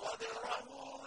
قدره